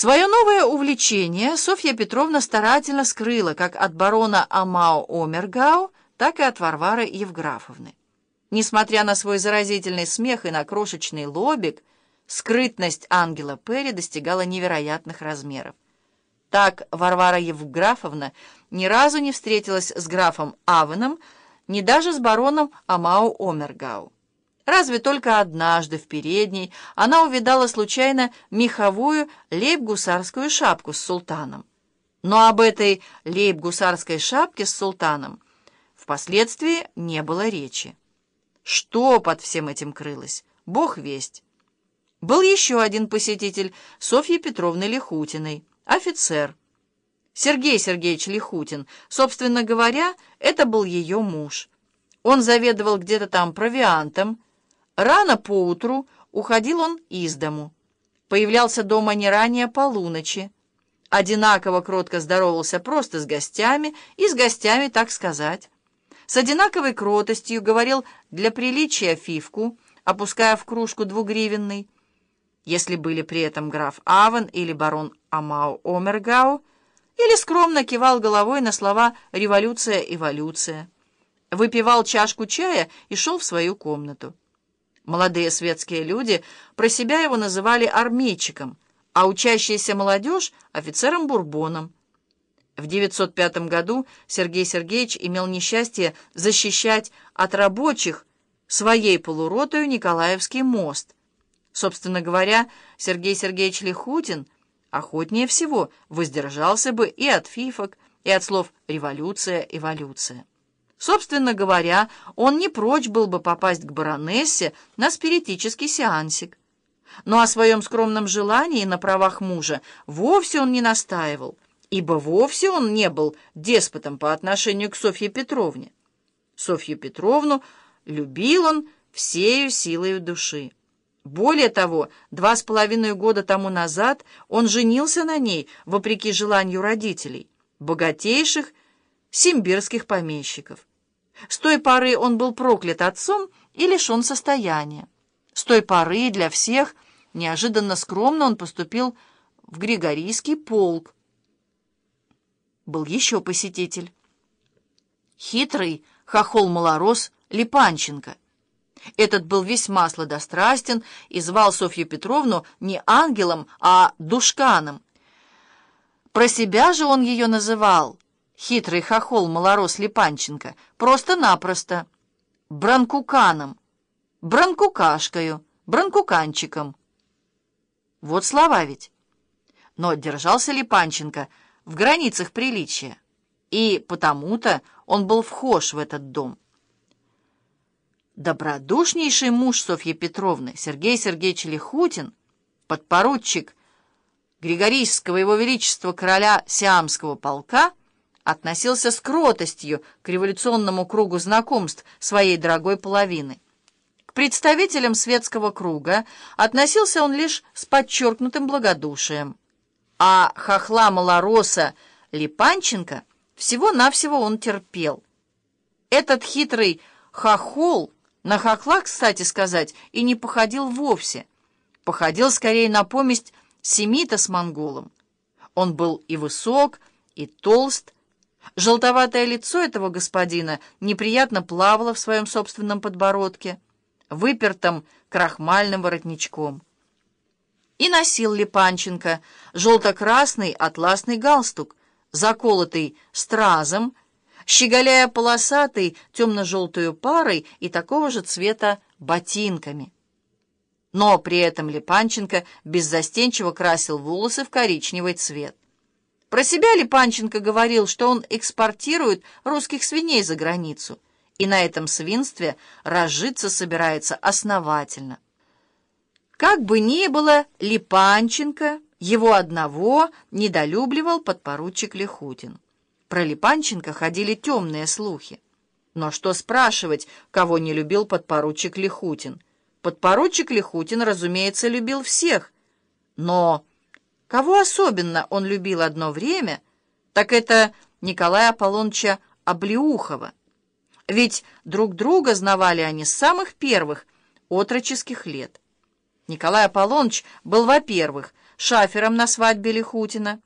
Свое новое увлечение Софья Петровна старательно скрыла как от барона Амао Омергау, так и от Варвары Евграфовны. Несмотря на свой заразительный смех и на крошечный лобик, скрытность Ангела Перри достигала невероятных размеров. Так Варвара Евграфовна ни разу не встретилась с графом Авеном, ни даже с бароном Амао Омергау. Разве только однажды в передней она увидала случайно меховую лейб-гусарскую шапку с султаном. Но об этой лейб-гусарской шапке с султаном впоследствии не было речи. Что под всем этим крылось? Бог весть. Был еще один посетитель Софьи Петровны Лихутиной, офицер. Сергей Сергеевич Лихутин, собственно говоря, это был ее муж. Он заведовал где-то там провиантом, Рано поутру уходил он из дому. Появлялся дома не ранее полуночи. Одинаково кротко здоровался просто с гостями и с гостями, так сказать. С одинаковой кротостью говорил для приличия фивку, опуская в кружку двугривенный. Если были при этом граф Авен или барон Амау Омергау, или скромно кивал головой на слова «революция, эволюция», выпивал чашку чая и шел в свою комнату. Молодые светские люди про себя его называли армейчиком, а учащаяся молодежь — офицером Бурбоном. В 905 году Сергей Сергеевич имел несчастье защищать от рабочих своей полуротою Николаевский мост. Собственно говоря, Сергей Сергеевич Лихутин охотнее всего воздержался бы и от фифок, и от слов «революция», «эволюция». Собственно говоря, он не прочь был бы попасть к баронессе на спиритический сеансик. Но о своем скромном желании на правах мужа вовсе он не настаивал, ибо вовсе он не был деспотом по отношению к Софье Петровне. Софью Петровну любил он всею силою души. Более того, два с половиной года тому назад он женился на ней, вопреки желанию родителей, богатейших симбирских помещиков. С той поры он был проклят отцом и лишен состояния. С той поры для всех неожиданно скромно он поступил в Григорийский полк. Был еще посетитель. Хитрый хохол-малорос Липанченко. Этот был весьма сладострастен и звал Софью Петровну не ангелом, а душканом. Про себя же он ее называл — хитрый хохол малорос Липанченко, просто-напросто бранкуканом, бранкукашкою, бранкуканчиком. Вот слова ведь. Но держался Липанченко в границах приличия, и потому-то он был вхож в этот дом. Добродушнейший муж Софьи Петровны, Сергей Сергеевич Лихутин, подпоручик Григорийского его величества короля Сиамского полка, относился с кротостью к революционному кругу знакомств своей дорогой половины. К представителям светского круга относился он лишь с подчеркнутым благодушием. А хохла малороса Липанченко всего-навсего он терпел. Этот хитрый хохол, на хохла, кстати сказать, и не походил вовсе. Походил скорее на поместь семита с монголом. Он был и высок, и толст, Желтоватое лицо этого господина неприятно плавало в своем собственном подбородке, выпертом крахмальным воротничком. И носил Липанченко желто-красный атласный галстук, заколотый стразом, щеголяя полосатой темно-желтую парой и такого же цвета ботинками. Но при этом Липанченко беззастенчиво красил волосы в коричневый цвет. Про себя Липанченко говорил, что он экспортирует русских свиней за границу, и на этом свинстве разжиться собирается основательно. Как бы ни было, Липанченко его одного недолюбливал подпоручик Лихутин. Про Липанченко ходили темные слухи. Но что спрашивать, кого не любил подпоручик Лихутин? Подпоручик Лихутин, разумеется, любил всех. Но Кого особенно он любил одно время, так это Николая Аполлоныча Облеухова. Ведь друг друга знавали они с самых первых отроческих лет. Николай Аполлоныч был, во-первых, шафером на свадьбе Лихутина.